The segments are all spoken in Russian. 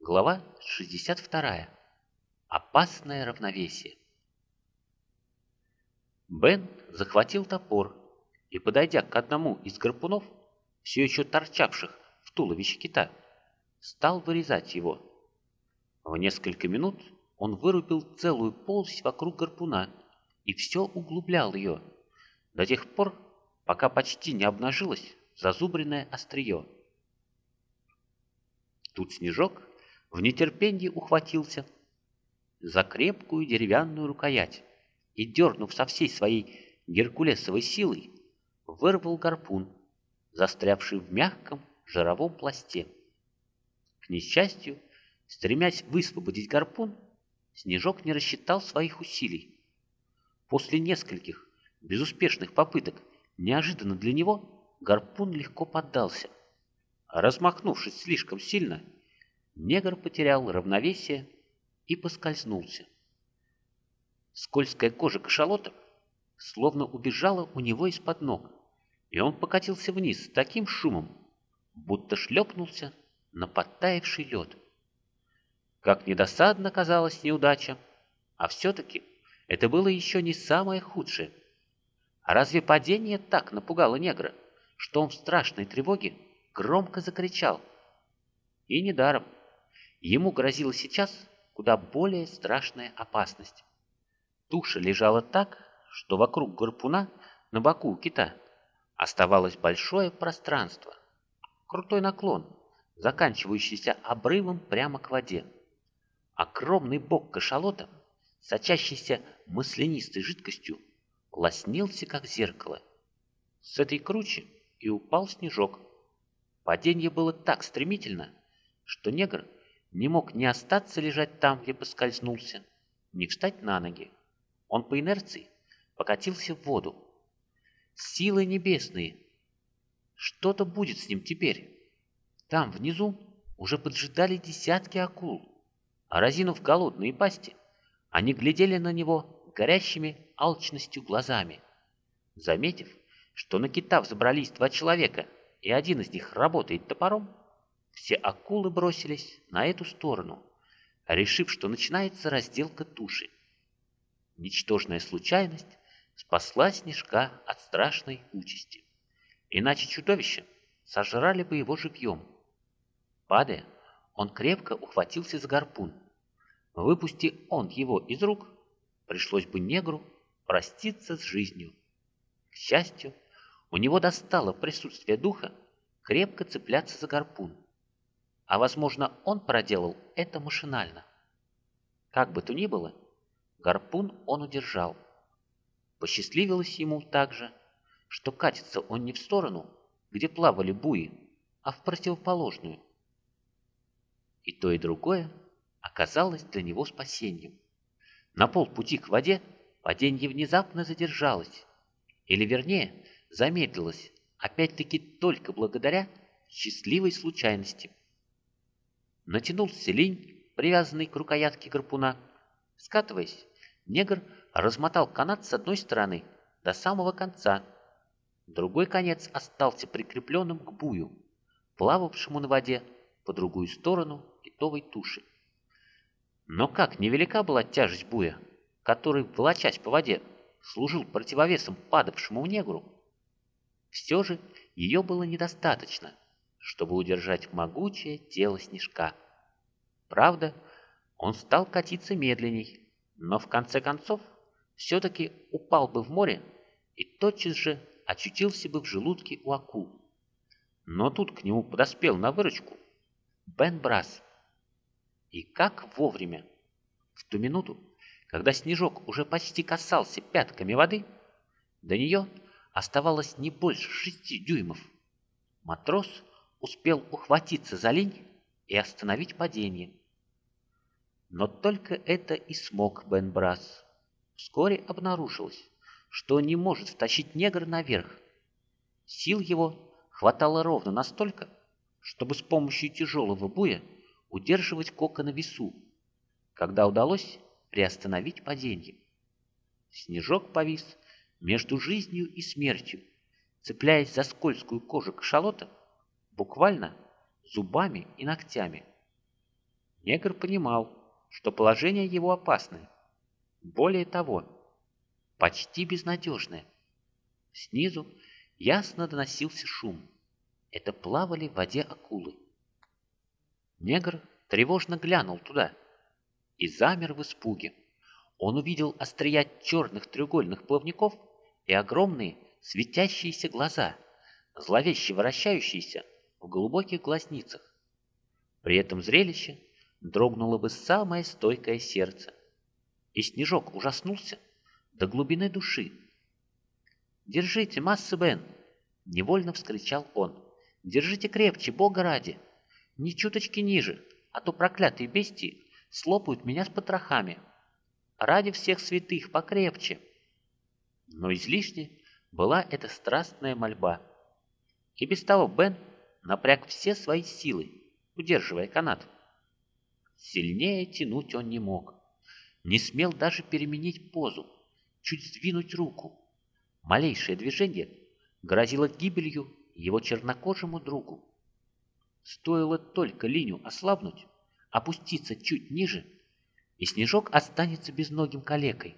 Глава 62. Опасное равновесие. Бен захватил топор и, подойдя к одному из гарпунов, все еще торчавших в туловище кита, стал вырезать его. В несколько минут он вырубил целую полость вокруг гарпуна и все углублял ее, до тех пор, пока почти не обнажилось зазубренное острие. Тут Снежок в нетерпении ухватился за крепкую деревянную рукоять и, дернув со всей своей геркулесовой силой, вырвал гарпун, застрявший в мягком жировом пласте. К несчастью, стремясь высвободить гарпун, Снежок не рассчитал своих усилий. После нескольких безуспешных попыток неожиданно для него гарпун легко поддался. Размахнувшись слишком сильно, негр потерял равновесие и поскользнулся. Скользкая кожа кашалота словно убежала у него из-под ног, и он покатился вниз с таким шумом, будто шлепнулся на подтаявший лед. Как недосадно казалась неудача, а все-таки это было еще не самое худшее. А разве падение так напугало негра? что он в страшной тревоге громко закричал. И недаром. Ему грозила сейчас куда более страшная опасность. Туша лежала так, что вокруг гарпуна на боку кита оставалось большое пространство, крутой наклон, заканчивающийся обрывом прямо к воде. Огромный бок кашалота, сочащийся маслянистой жидкостью, лоснился как зеркало. С этой кручи и упал снежок. Падение было так стремительно, что негр не мог ни остаться лежать там, где поскользнулся, ни встать на ноги. Он по инерции покатился в воду. Силы небесные! Что-то будет с ним теперь. Там, внизу, уже поджидали десятки акул, а разинув голодные пасти, они глядели на него горящими алчностью глазами. Заметив, что на кита взобрались два человека, и один из них работает топором, все акулы бросились на эту сторону, решив, что начинается разделка туши. Ничтожная случайность спасла Снежка от страшной участи. Иначе чудовища сожрали бы его живьем. Падая, он крепко ухватился за гарпун. Выпусти он его из рук, пришлось бы негру проститься с жизнью. К счастью, у него достало присутствие духа крепко цепляться за гарпун. А возможно, он проделал это машинально. Как бы то ни было, гарпун он удержал. Посчастливилось ему также, что катится он не в сторону, где плавали буи, а в противоположную. И то, и другое оказалось для него спасением. На полпути к воде падение внезапно задержалось, или вернее, замедлилась, опять-таки только благодаря счастливой случайности. Натянулся лень, привязанный к рукоятке гарпуна. Скатываясь, негр размотал канат с одной стороны до самого конца. Другой конец остался прикрепленным к бую, плававшему на воде по другую сторону китовой туши. Но как невелика была тяжесть буя, который, волочась по воде, служил противовесом падавшему негру, все же ее было недостаточно, чтобы удержать могучее тело снежка. Правда, он стал катиться медленней, но в конце концов все-таки упал бы в море и тотчас же очутился бы в желудке у акул. Но тут к нему подоспел на выручку Бен Брас. И как вовремя! В ту минуту, когда снежок уже почти касался пятками воды, до нее оставалось не больше шести дюймов. Матрос успел ухватиться за линь и остановить падение. Но только это и смог Бен Брас. Вскоре обнаружилось, что не может втащить негра наверх. Сил его хватало ровно настолько, чтобы с помощью тяжелого буя удерживать кока на весу, когда удалось приостановить падение. Снежок повис между жизнью и смертью, цепляясь за скользкую кожу кашалота, буквально зубами и ногтями. Негр понимал, что положение его опасное. Более того, почти безнадежное. Снизу ясно доносился шум. Это плавали в воде акулы. Негр тревожно глянул туда и замер в испуге. Он увидел острия черных треугольных плавников и огромные светящиеся глаза, зловеще вращающиеся в глубоких глазницах. При этом зрелище дрогнуло бы самое стойкое сердце. И Снежок ужаснулся до глубины души. «Держите, масса Бен!» — невольно вскричал он. «Держите крепче, Бога ради! Ни чуточки ниже, а то проклятые бестии слопают меня с потрохами. Ради всех святых покрепче!» Но излишне была эта страстная мольба. И без того Бен напряг все свои силы, удерживая канат. Сильнее тянуть он не мог. Не смел даже переменить позу, чуть сдвинуть руку. Малейшее движение грозило гибелью его чернокожему другу. Стоило только линию ослабнуть, опуститься чуть ниже, и Снежок останется безногим калекой.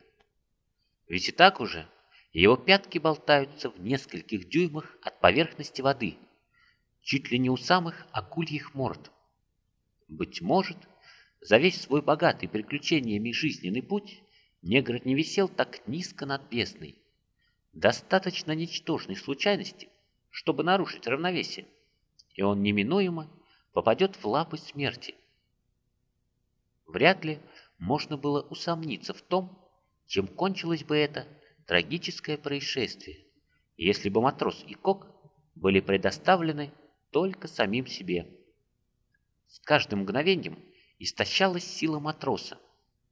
Ведь и так уже его пятки болтаются в нескольких дюймах от поверхности воды, чуть ли не у самых акульих морд. Быть может, за весь свой богатый приключениями жизненный путь негр не висел так низко над бездной. Достаточно ничтожной случайности, чтобы нарушить равновесие, и он неминуемо попадет в лапы смерти. Вряд ли можно было усомниться в том, чем кончилось бы это трагическое происшествие, если бы матрос и кок были предоставлены только самим себе. С каждым мгновением истощалась сила матроса,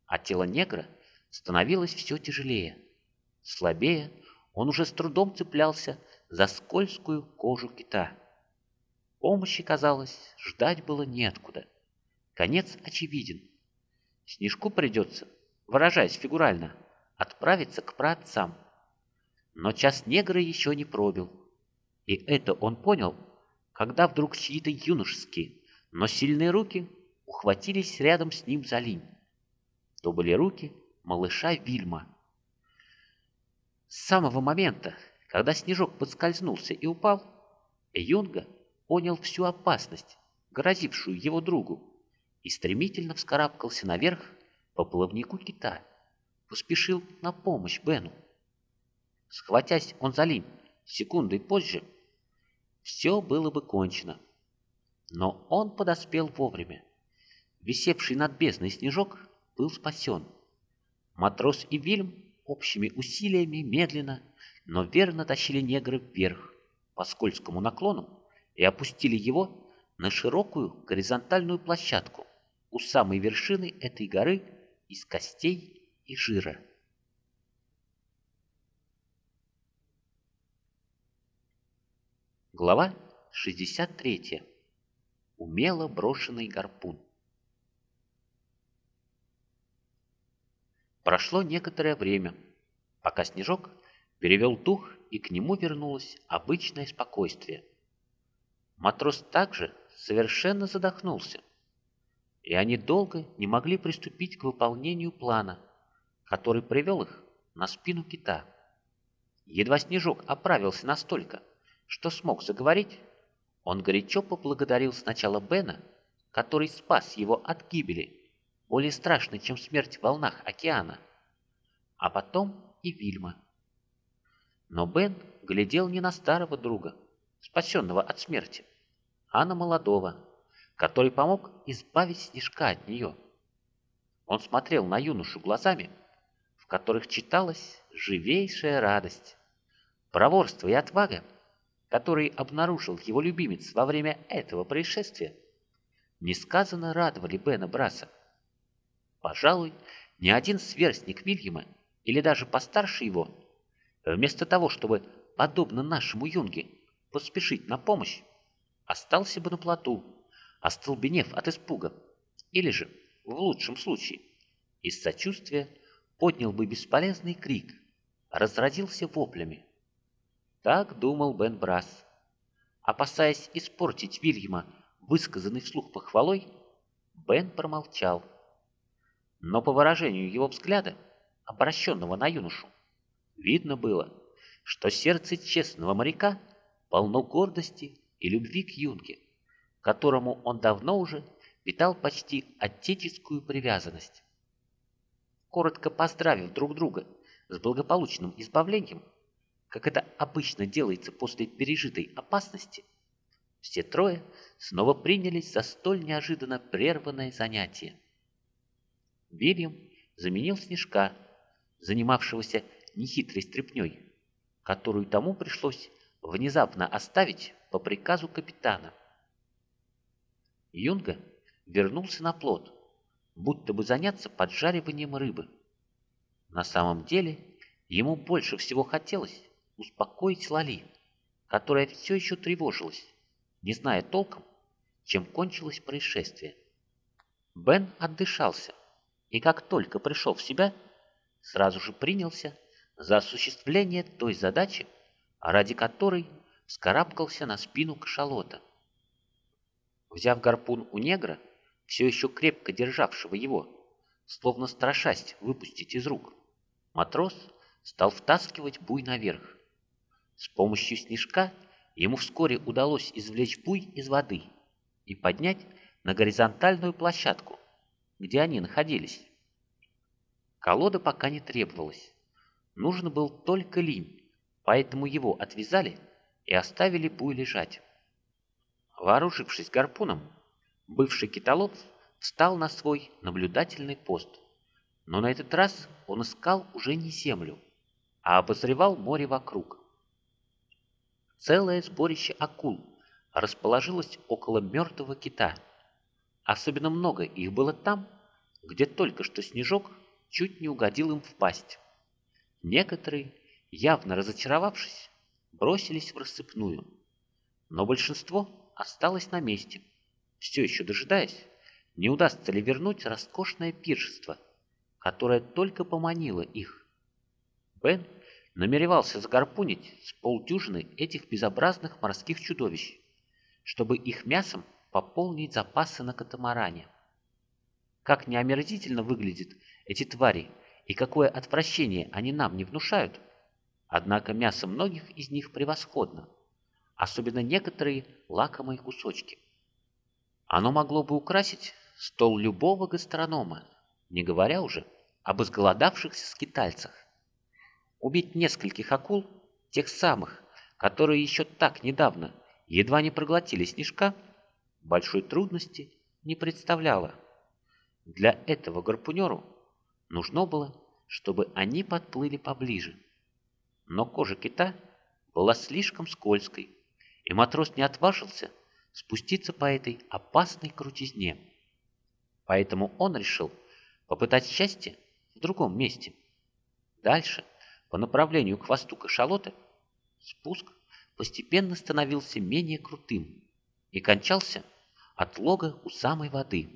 а тело негра становилось все тяжелее. Слабее, он уже с трудом цеплялся за скользкую кожу кита. Помощи, казалось, ждать было неоткуда. Конец очевиден. Снежку придется, выражаясь фигурально, отправиться к праотцам. Но час негра еще не пробил. И это он понял, когда вдруг чьи-то юношеские, но сильные руки ухватились рядом с ним за линь. То были руки малыша Вильма. С самого момента, когда снежок подскользнулся и упал, Юнга понял всю опасность, грозившую его другу, и стремительно вскарабкался наверх по плавнику кита поспешил на помощь Бену. Схватясь он за линь секундой позже, все было бы кончено. Но он подоспел вовремя. Висевший над бездной снежок был спасен. Матрос и Вильм общими усилиями медленно, но верно тащили негра вверх по скользкому наклону и опустили его на широкую горизонтальную площадку у самой вершины этой горы из костей и жира. Глава 63. Умело брошенный гарпун. Прошло некоторое время, пока Снежок перевел дух, и к нему вернулось обычное спокойствие. Матрос также совершенно задохнулся, и они долго не могли приступить к выполнению плана – который привел их на спину кита. Едва Снежок оправился настолько, что смог заговорить, он горячо поблагодарил сначала Бена, который спас его от гибели, более страшной, чем смерть в волнах океана, а потом и Вильма. Но Бен глядел не на старого друга, спасенного от смерти, а на молодого, который помог избавить Снежка от нее. Он смотрел на юношу глазами, которых читалась живейшая радость. Проворство и отвага, которые обнаружил его любимец во время этого происшествия, несказанно радовали Бена Браса. Пожалуй, ни один сверстник Вильяма, или даже постарше его, вместо того, чтобы, подобно нашему юнге, поспешить на помощь, остался бы на плоту, остолбенев от испуга, или же, в лучшем случае, из сочувствия поднял бы бесполезный крик, разразился воплями. Так думал Бен Брас. Опасаясь испортить Вильяма высказанный вслух похвалой, Бен промолчал. Но по выражению его взгляда, обращенного на юношу, видно было, что сердце честного моряка полно гордости и любви к юнге, которому он давно уже питал почти отеческую привязанность. Коротко поздравив друг друга с благополучным избавлением, как это обычно делается после пережитой опасности, все трое снова принялись за столь неожиданно прерванное занятие. Вильям заменил Снежка, занимавшегося нехитрой стряпнёй, которую тому пришлось внезапно оставить по приказу капитана. Юнга вернулся на плот, будто бы заняться поджариванием рыбы. На самом деле ему больше всего хотелось успокоить Лали, которая все еще тревожилась, не зная толком, чем кончилось происшествие. Бен отдышался, и как только пришел в себя, сразу же принялся за осуществление той задачи, ради которой вскарабкался на спину кашалота. Взяв гарпун у негра, все еще крепко державшего его, словно страшась выпустить из рук, матрос стал втаскивать буй наверх. С помощью снежка ему вскоре удалось извлечь буй из воды и поднять на горизонтальную площадку, где они находились. Колода пока не требовалась. Нужен был только линь, поэтому его отвязали и оставили буй лежать. Вооружившись гарпуном, бывший китолов встал на свой наблюдательный пост. Но на этот раз он искал уже не землю, а обозревал море вокруг. Целое сборище акул расположилось около мертвого кита. Особенно много их было там, где только что снежок чуть не угодил им в пасть. Некоторые, явно разочаровавшись, бросились в рассыпную, но большинство осталось на месте, все еще дожидаясь, не удастся ли вернуть роскошное пиршество, которое только поманило их. Бен намеревался загарпунить с полдюжины этих безобразных морских чудовищ, чтобы их мясом пополнить запасы на катамаране. Как неомерзительно выглядят эти твари и какое отвращение они нам не внушают, однако мясо многих из них превосходно, особенно некоторые лакомые кусочки. Оно могло бы украсить стол любого гастронома, не говоря уже об изголодавшихся скитальцах. Убить нескольких акул, тех самых, которые еще так недавно едва не проглотили снежка, большой трудности не представляло. Для этого гарпунеру нужно было, чтобы они подплыли поближе. Но кожа кита была слишком скользкой, и матрос не отважился спуститься по этой опасной крутизне. Поэтому он решил попытать счастье в другом месте. Дальше, по направлению к хвосту кашалота, спуск постепенно становился менее крутым и кончался от лога у самой воды.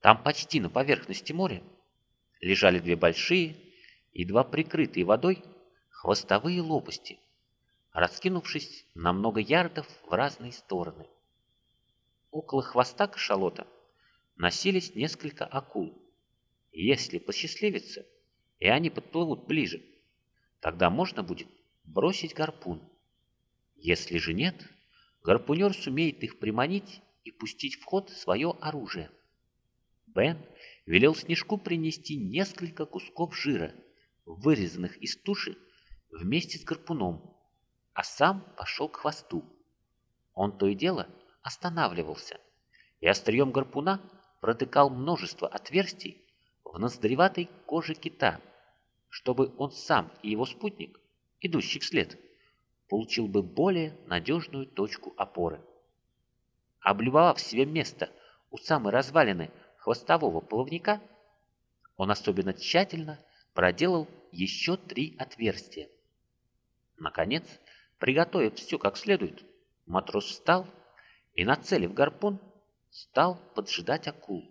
Там почти на поверхности моря лежали две большие, едва прикрытые водой, хвостовые лопасти, раскинувшись на много ярдов в разные стороны. Около хвоста кашалота носились несколько акул. Если посчастливится, и они подплывут ближе, тогда можно будет бросить гарпун. Если же нет, гарпунер сумеет их приманить и пустить в ход свое оружие. Бен велел Снежку принести несколько кусков жира, вырезанных из туши вместе с гарпуном, а сам пошел к хвосту. Он то и дело останавливался, и острием гарпуна протыкал множество отверстий в ноздреватой коже кита, чтобы он сам и его спутник, идущий вслед, получил бы более надежную точку опоры. Облюбовав себе место у самой развалины хвостового плавника, он особенно тщательно проделал еще три отверстия. Наконец, приготовив все как следует, матрос встал и, нацелив гарпун, стал поджидать акул.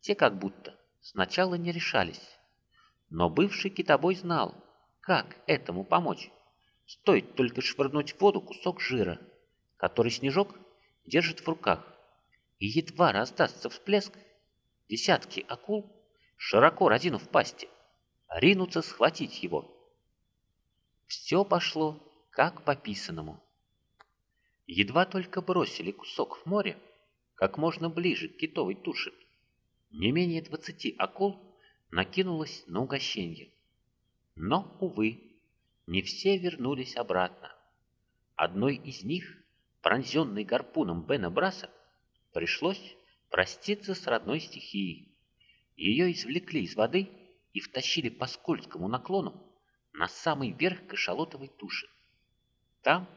Те как будто сначала не решались, но бывший китобой знал, как этому помочь. Стоит только швырнуть в воду кусок жира, который снежок держит в руках, и едва раздастся всплеск, десятки акул, широко разинув пасти, ринутся схватить его. Все пошло как по писанному. Едва только бросили кусок в море, как можно ближе к китовой туше, не менее двадцати акул накинулось на угощение. Но, увы, не все вернулись обратно. Одной из них, пронзенной гарпуном Бена Браса, пришлось проститься с родной стихией. Ее извлекли из воды и втащили по скользкому наклону на самый верх кашалотовой туши. Там,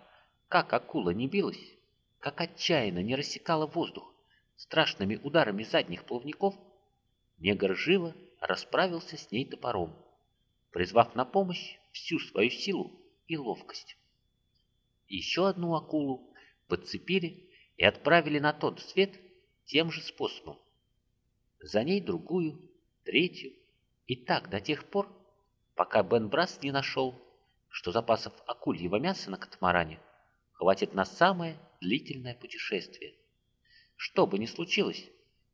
как акула не билась, как отчаянно не рассекала воздух страшными ударами задних плавников, негр живо расправился с ней топором, призвав на помощь всю свою силу и ловкость. Еще одну акулу подцепили и отправили на тот свет тем же способом. За ней другую, третью, и так до тех пор, пока Бен Брас не нашел, что запасов акульего мяса на катамаране хватит на самое длительное путешествие. Что бы ни случилось,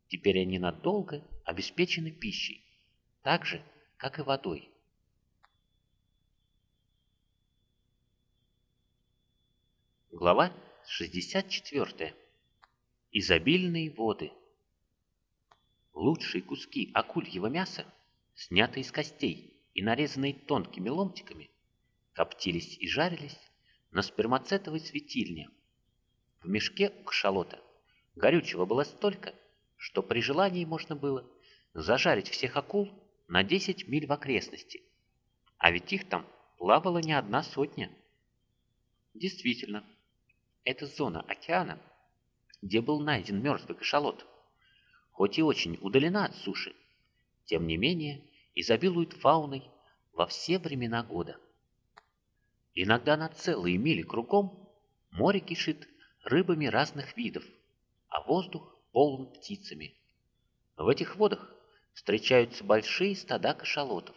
теперь они надолго обеспечены пищей, так же, как и водой. Глава 64. Изобильные воды. Лучшие куски акульего мяса, снятые из костей, и нарезанные тонкими ломтиками, коптились и жарились на спермацетовой светильне. В мешке у кашалота горючего было столько, что при желании можно было зажарить всех акул на 10 миль в окрестности, а ведь их там плавала не одна сотня. Действительно, это зона океана, где был найден мертвый кашалот, хоть и очень удалена от суши, тем не менее изобилует фауной во все времена года. Иногда на целые мили кругом море кишит рыбами разных видов, а воздух полон птицами. В этих водах встречаются большие стада кашалотов.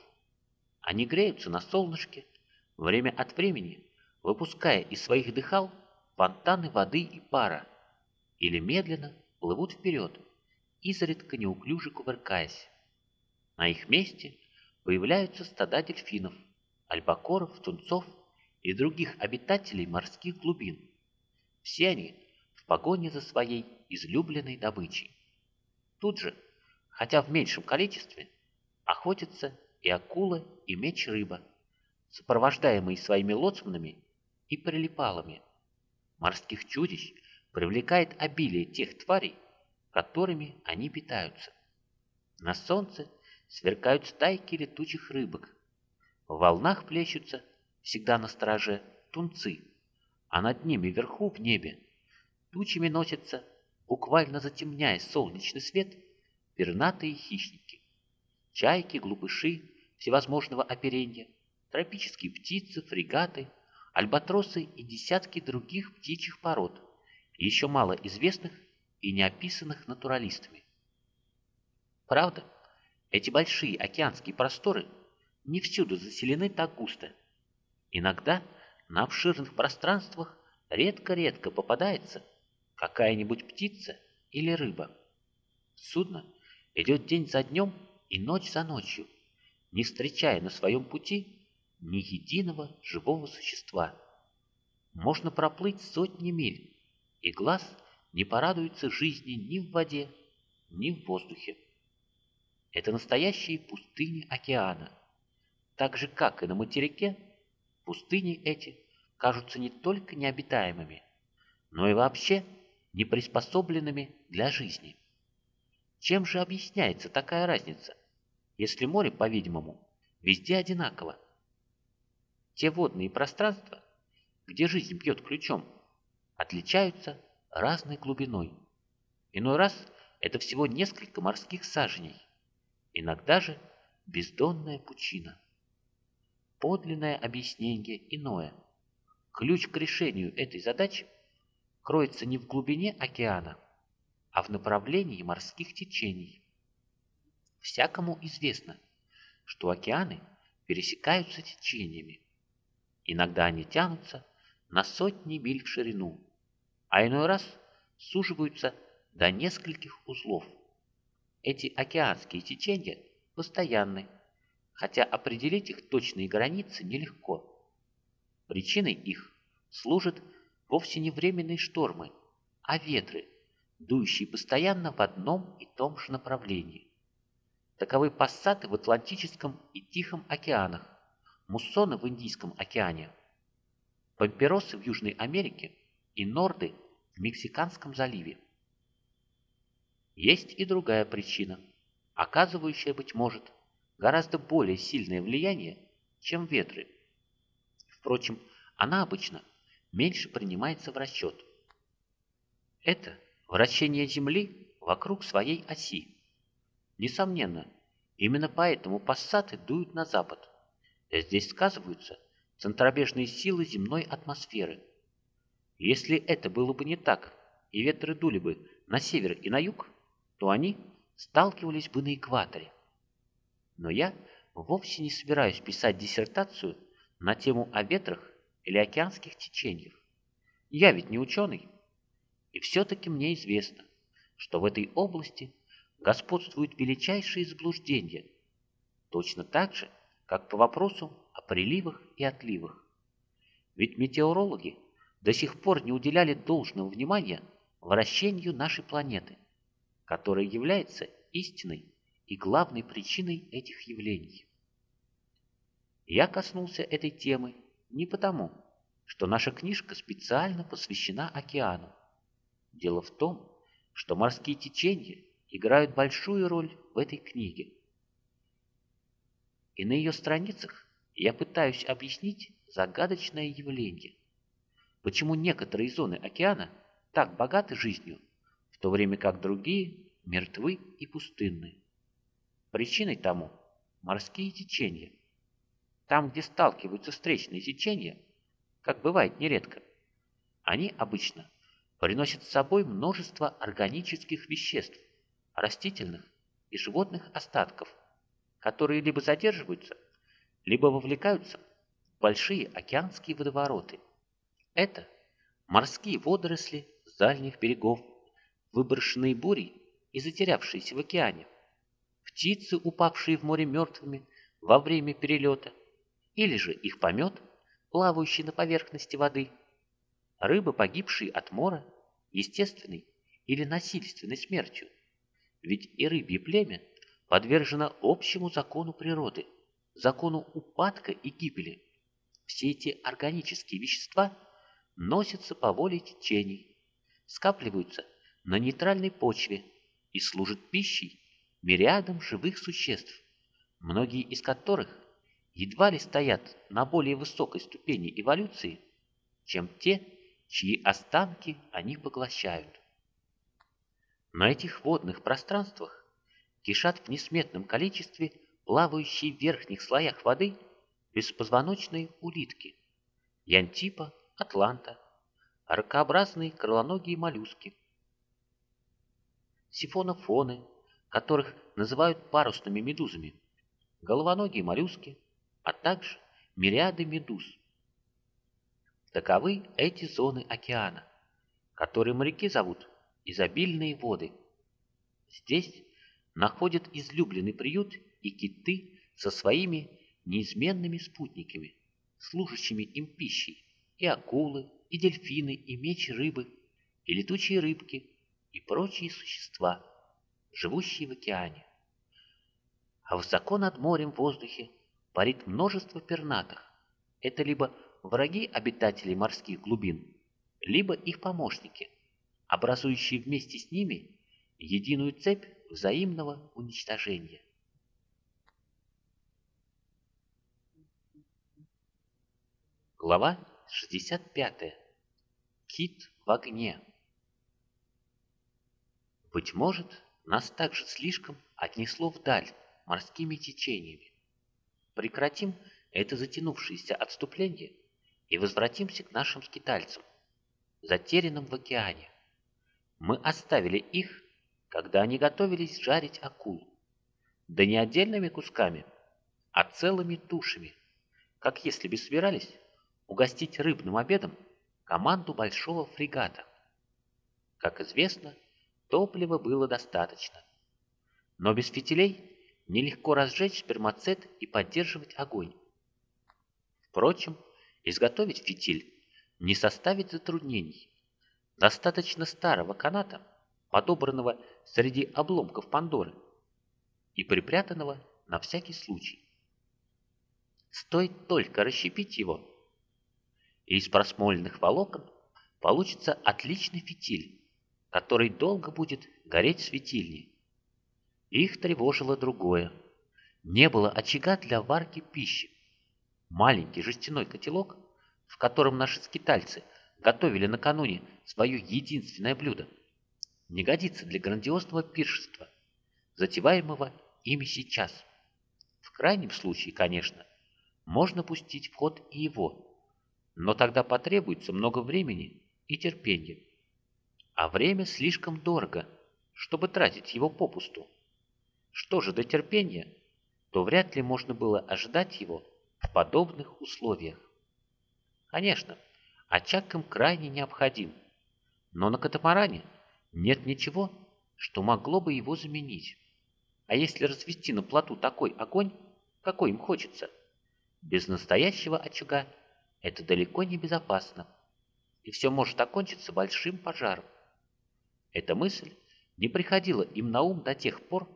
Они греются на солнышке, время от времени выпуская из своих дыхал фонтаны воды и пара, или медленно плывут вперед, изредка неуклюже кувыркаясь. На их месте появляются стада дельфинов, альбакоров, тунцов и других обитателей морских глубин. Все они в погоне за своей излюбленной добычей. Тут же, хотя в меньшем количестве, охотятся и акула, и меч-рыба, сопровождаемые своими лоцманами и прилипалами. Морских чудищ привлекает обилие тех тварей, которыми они питаются. На солнце сверкают стайки летучих рыбок. В волнах плещутся, всегда на страже, тунцы, а над ними вверху в небе тучами носятся, буквально затемняя солнечный свет, пернатые хищники. Чайки, глупыши всевозможного оперения, тропические птицы, фрегаты, альбатросы и десятки других птичьих пород, еще мало известных и не описанных натуралистами. Правда, эти большие океанские просторы не всюду заселены так густо. Иногда на обширных пространствах редко-редко попадается какая-нибудь птица или рыба. Судно идет день за днем и ночь за ночью, не встречая на своем пути ни единого живого существа. Можно проплыть сотни миль, и глаз не порадуется жизни ни в воде, ни в воздухе. Это настоящие пустыни океана. Так же, как и на материке, пустыни эти кажутся не только необитаемыми, но и вообще неприспособленными для жизни. Чем же объясняется такая разница, если море, по-видимому, везде одинаково? Те водные пространства, где жизнь бьет ключом, отличаются разной глубиной. Иной раз это всего несколько морских саженей, иногда же бездонная пучина. Подлинное объяснение иное. Ключ к решению этой задачи кроется не в глубине океана, а в направлении морских течений. Всякому известно, что океаны пересекаются течениями. Иногда они тянутся на сотни миль в ширину, а иной раз суживаются до нескольких узлов. Эти океанские течения постоянны, хотя определить их точные границы нелегко. Причиной их служат вовсе не временные штормы, а ветры, дующие постоянно в одном и том же направлении. Таковы пассаты в Атлантическом и Тихом океанах, муссоны в Индийском океане, памперосы в Южной Америке и норды в Мексиканском заливе. Есть и другая причина, оказывающая, быть может, гораздо более сильное влияние, чем ветры. Впрочем, она обычно меньше принимается в расчет. Это вращение Земли вокруг своей оси. Несомненно, именно поэтому пассаты дуют на запад. Здесь сказываются центробежные силы земной атмосферы. Если это было бы не так, и ветры дули бы на север и на юг, то они сталкивались бы на экваторе. Но я вовсе не собираюсь писать диссертацию на тему о ветрах или океанских течениях. Я ведь не ученый. И все-таки мне известно, что в этой области господствуют величайшие заблуждения, точно так же, как по вопросу о приливах и отливах. Ведь метеорологи до сих пор не уделяли должного внимания вращению нашей планеты, которая является истинной и главной причиной этих явлений. Я коснулся этой темы не потому, что наша книжка специально посвящена океану. Дело в том, что морские течения играют большую роль в этой книге. И на ее страницах я пытаюсь объяснить загадочное явление. Почему некоторые зоны океана так богаты жизнью, в то время как другие мертвы и пустынны. Причиной тому морские течения. Там, где сталкиваются встречные течения, как бывает нередко, они обычно приносят с собой множество органических веществ, растительных и животных остатков, которые либо задерживаются, либо вовлекаются в большие океанские водовороты. Это морские водоросли с дальних берегов, выброшенные бурей и затерявшиеся в океане, птицы, упавшие в море мертвыми во время перелета, или же их помет, плавающий на поверхности воды, рыбы, погибшие от мора, естественной или насильственной смертью. Ведь и рыбье племя подвержено общему закону природы, закону упадка и гибели. Все эти органические вещества носятся по воле течений, скапливаются на нейтральной почве и служат пищей мириадам живых существ, многие из которых едва ли стоят на более высокой ступени эволюции, чем те, чьи останки они поглощают. На этих водных пространствах кишат в несметном количестве плавающие в верхних слоях воды беспозвоночные улитки, янтипа, атланта, ракообразные крылоногие моллюски, сифонофоны, которых называют парусными медузами, головоногие моллюски, а также мириады медуз. Таковы эти зоны океана, которые моряки зовут изобильные воды. Здесь находят излюбленный приют и киты со своими неизменными спутниками, служащими им пищей, и акулы, и дельфины, и мечи рыбы, и летучие рыбки, и прочие существа, живущие в океане. А высоко над морем в воздухе парит множество пернатых. Это либо враги обитателей морских глубин, либо их помощники, образующие вместе с ними единую цепь взаимного уничтожения. Глава 65. Кит в огне. Быть может, нас также слишком отнесло вдаль морскими течениями. Прекратим это затянувшееся отступление и возвратимся к нашим скитальцам, затерянным в океане. Мы оставили их, когда они готовились жарить акул. Да не отдельными кусками, а целыми тушами, как если бы собирались угостить рыбным обедом команду большого фрегата. Как известно, топлива было достаточно. Но без фитилей нелегко разжечь спермацет и поддерживать огонь. Впрочем, изготовить фитиль не составит затруднений. Достаточно старого каната, подобранного среди обломков Пандоры и припрятанного на всякий случай. Стоит только расщепить его, и из просмоленных волокон получится отличный фитиль, который долго будет гореть в светильне. Их тревожило другое. Не было очага для варки пищи. Маленький жестяной котелок, в котором наши скитальцы готовили накануне свое единственное блюдо, не годится для грандиозного пиршества, затеваемого ими сейчас. В крайнем случае, конечно, можно пустить в ход и его, но тогда потребуется много времени и терпения а время слишком дорого, чтобы тратить его попусту. Что же до терпения, то вряд ли можно было ожидать его в подобных условиях. Конечно, очаг им крайне необходим, но на катамаране нет ничего, что могло бы его заменить. А если развести на плоту такой огонь, какой им хочется, без настоящего очага это далеко не безопасно, и все может окончиться большим пожаром. Эта мысль не приходила им на ум до тех пор,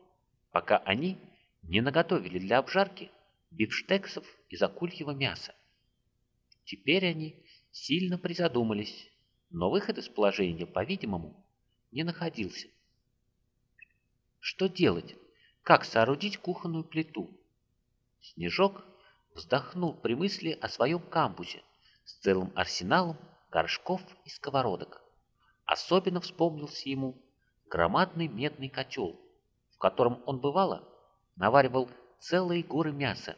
пока они не наготовили для обжарки бифштексов из акульего мяса. Теперь они сильно призадумались, но выход из положения, по-видимому, не находился. Что делать? Как соорудить кухонную плиту? Снежок вздохнул при мысли о своем камбузе с целым арсеналом горшков и сковородок. Особенно вспомнился ему громадный медный котел, в котором он бывало наваривал целые горы мяса,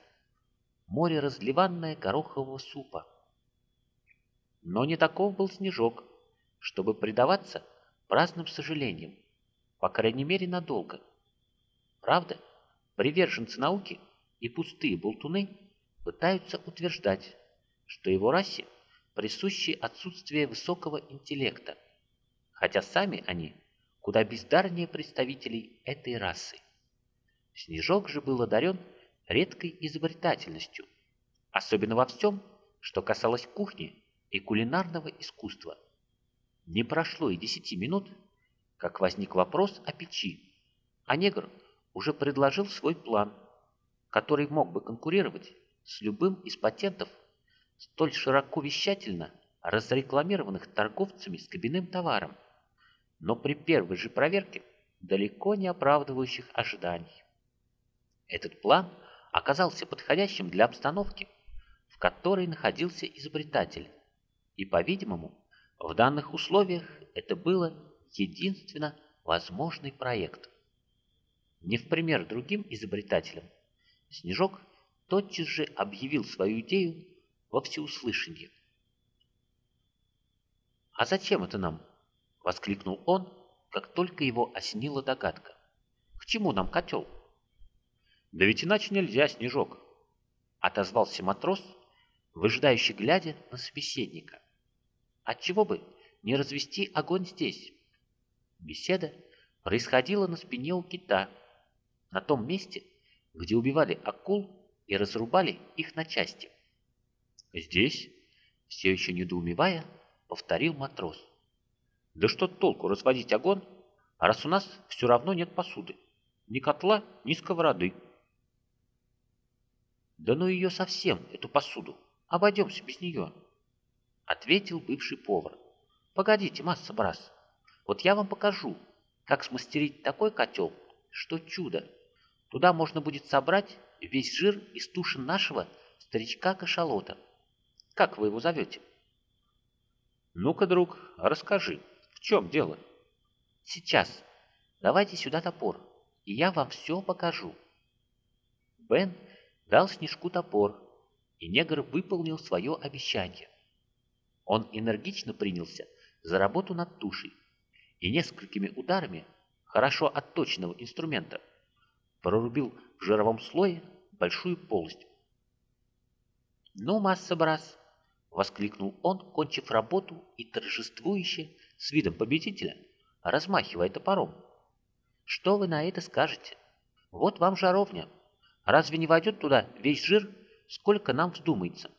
море разливанное горохового супа. Но не таков был Снежок, чтобы предаваться праздным сожалениям, по крайней мере надолго. Правда, приверженцы науки и пустые болтуны пытаются утверждать, что его расе присуще отсутствие высокого интеллекта – хотя сами они куда бездарнее представителей этой расы. Снежок же был одарен редкой изобретательностью, особенно во всем, что касалось кухни и кулинарного искусства. Не прошло и десяти минут, как возник вопрос о печи, а негр уже предложил свой план, который мог бы конкурировать с любым из патентов, столь широко вещательно разрекламированных торговцами с кабинным товаром но при первой же проверке далеко не оправдывающих ожиданий. Этот план оказался подходящим для обстановки, в которой находился изобретатель, и, по-видимому, в данных условиях это было единственно возможный проект. Не в пример другим изобретателям, Снежок тотчас же объявил свою идею во всеуслышание. «А зачем это нам?» — воскликнул он, как только его осенила догадка. «К чему нам котел?» «Да ведь иначе нельзя, Снежок», — отозвался матрос, выжидающий глядя на собеседника. «Отчего бы не развести огонь здесь?» Беседа происходила на спине у кита, на том месте, где убивали акул и разрубали их на части. «Здесь?» — все еще недоумевая, повторил матрос. Да что толку разводить огонь, раз у нас все равно нет посуды? Ни котла, ни сковороды. Да ну ее совсем, эту посуду. Обойдемся без нее. Ответил бывший повар. Погодите, масса брас. Вот я вам покажу, как смастерить такой котел, что чудо. Туда можно будет собрать весь жир из туши нашего старичка-кашалота. Как вы его зовете? Ну-ка, друг, расскажи. В чем дело? Сейчас. Давайте сюда топор, и я вам все покажу. Бен дал Снежку топор, и негр выполнил свое обещание. Он энергично принялся за работу над тушей и несколькими ударами хорошо отточенного инструмента прорубил в жировом слое большую полость. «Ну, масса брас!» — воскликнул он, кончив работу и торжествующе с видом победителя размахивая топором. Что вы на это скажете? Вот вам жаровня. Разве не войдет туда весь жир, сколько нам вздумается?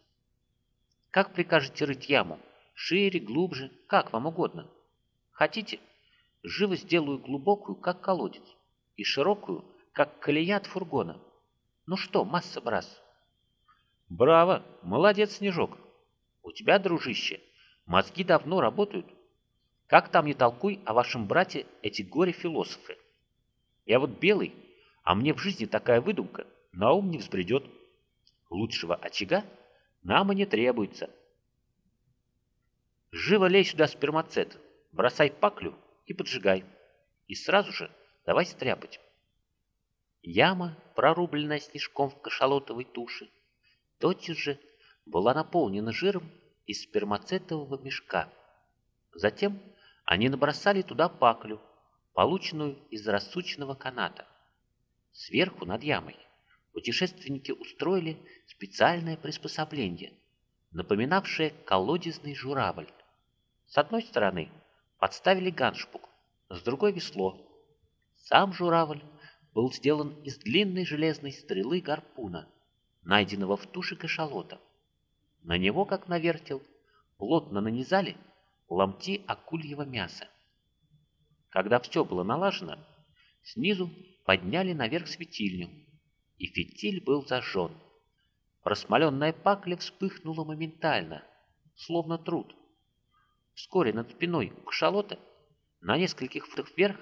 Как прикажете рыть яму? Шире, глубже, как вам угодно. Хотите? Живо сделаю глубокую, как колодец, и широкую, как колея от фургона. Ну что, масса брас? Браво, молодец, Снежок. У тебя, дружище, мозги давно работают. Как там не толкуй о вашем брате эти горе-философы? Я вот белый, а мне в жизни такая выдумка на ум не взбредет. Лучшего очага нам и не требуется. Живо лей сюда спермацет, бросай паклю и поджигай. И сразу же давай стряпать. Яма, прорубленная снежком в кашалотовой туше, тотчас же была наполнена жиром из спермацетового мешка. Затем они набросали туда паклю, полученную из рассученного каната. Сверху над ямой путешественники устроили специальное приспособление, напоминавшее колодезный журавль. С одной стороны подставили ганшпук, с другой весло. Сам журавль был сделан из длинной железной стрелы гарпуна, найденного в туше кашалота. На него, как на вертел, плотно нанизали ломти акульего мяса. Когда все было налажено, снизу подняли наверх светильню, и фитиль был зажжен. Просмоленная пакля вспыхнула моментально, словно труд. Вскоре над спиной у кашалота на нескольких футах вверх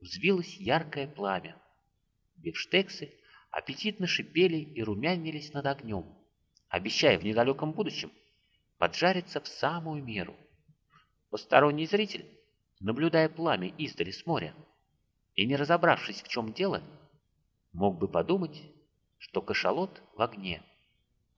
взвилось яркое пламя. Бифштексы аппетитно шипели и румянились над огнем, обещая в недалеком будущем поджариться в самую меру. Посторонний зритель наблюдая пламя издали с моря, и не разобравшись, в чем дело, мог бы подумать, что кашалот в огне –